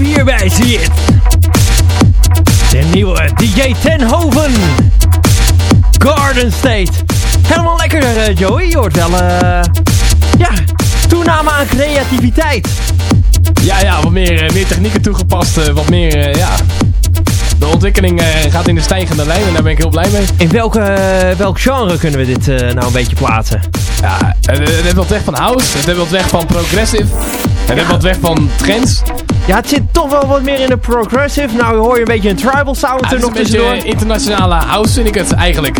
It. De nieuwe DJ Tenhoven. Garden State. Helemaal lekker, uh, Joey. Je hoort wel, uh, ja, toename aan creativiteit. Ja, ja, wat meer, uh, meer technieken toegepast. wat meer, ja... De ontwikkeling gaat in de stijgende lijn en daar ben ik heel blij mee. In welke, welk genre kunnen we dit nou een beetje plaatsen? Ja, het, het heeft wat weg van house, het heeft wat weg van progressive, het ja. heeft wat weg van trends. Ja, het zit toch wel wat meer in de progressive. Nou hoor je een beetje een tribal sound er nog tussendoor. een internationale house vind ik het eigenlijk.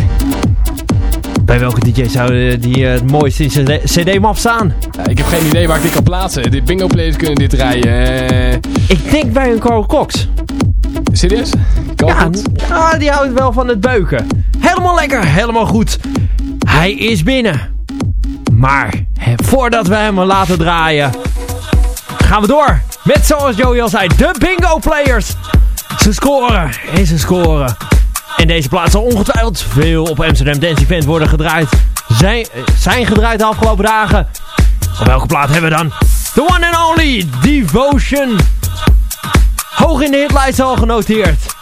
Bij welke DJ zou die uh, het mooiste in zijn cd-map staan? Ja, ik heb geen idee waar ik dit kan plaatsen. De bingo players kunnen dit rijden. Uh... Ik denk bij een Carl Cox. Serieus? Ja, ja, die houdt wel van het beuken. Helemaal lekker, helemaal goed. Hij is binnen. Maar voordat we hem laten draaien, gaan we door met zoals Joey al zei, de bingo players. Ze scoren en ze scoren. En deze plaats zal ongetwijfeld veel op Amsterdam Dance Event worden gedraaid. Zijn, zijn gedraaid de afgelopen dagen. Op welke plaat hebben we dan? The one and only Devotion. Hoog in de hitlijst al genoteerd.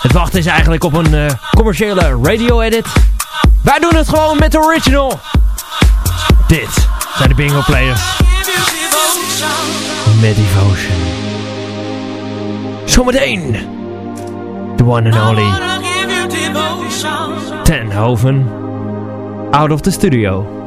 Het wachten is eigenlijk op een uh, commerciële radio edit. Wij doen het gewoon met de original. Dit zijn de bingo players. Met Devotion. Zometeen. The one and only. Tenhoven. Out of the studio.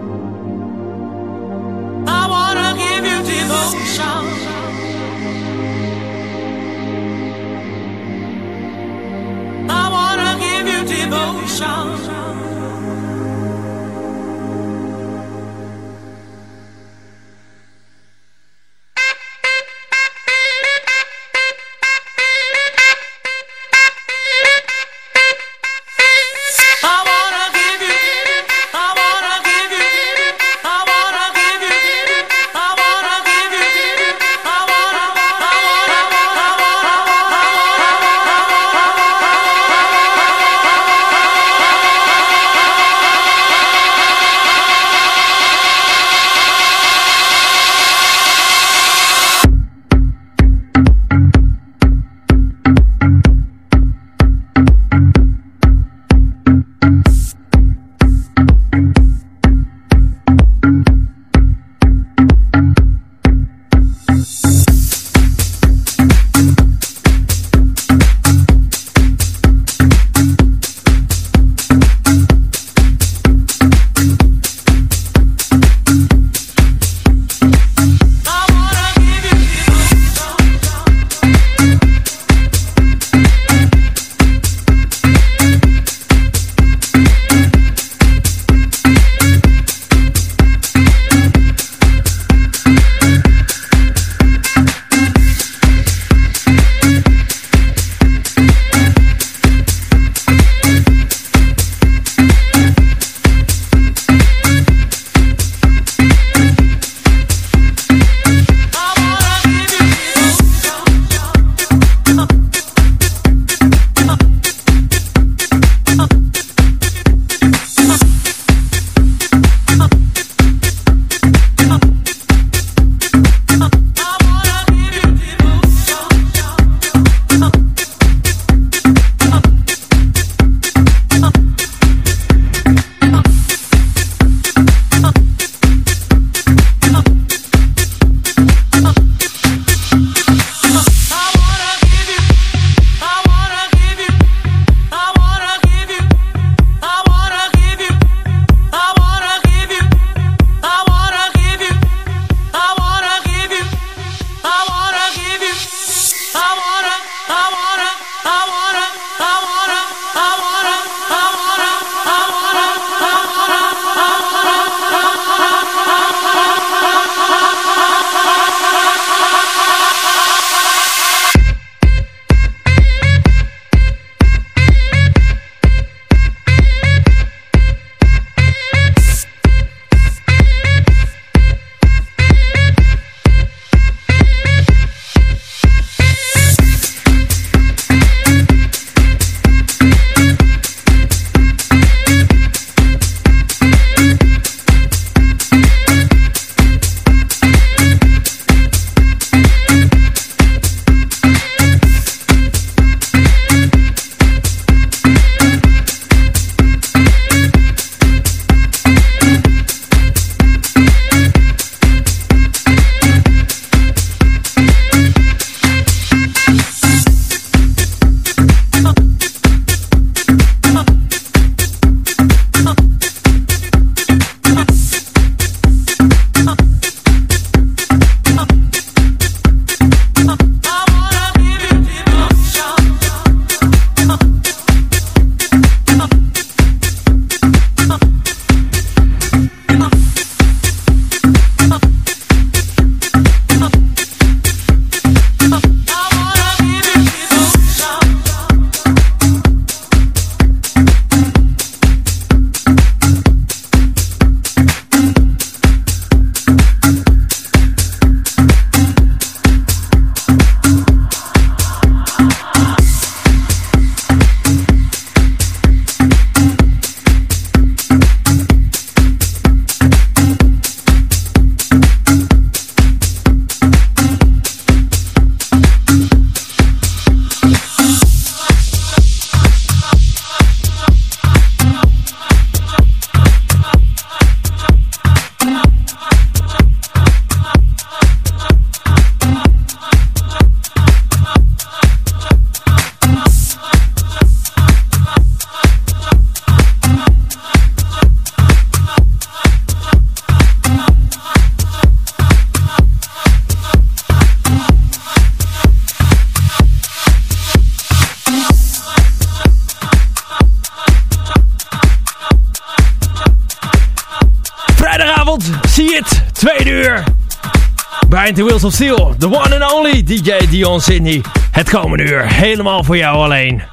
Steel, the one and only DJ Dion Sydney. Het komende uur, helemaal voor jou alleen.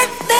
get.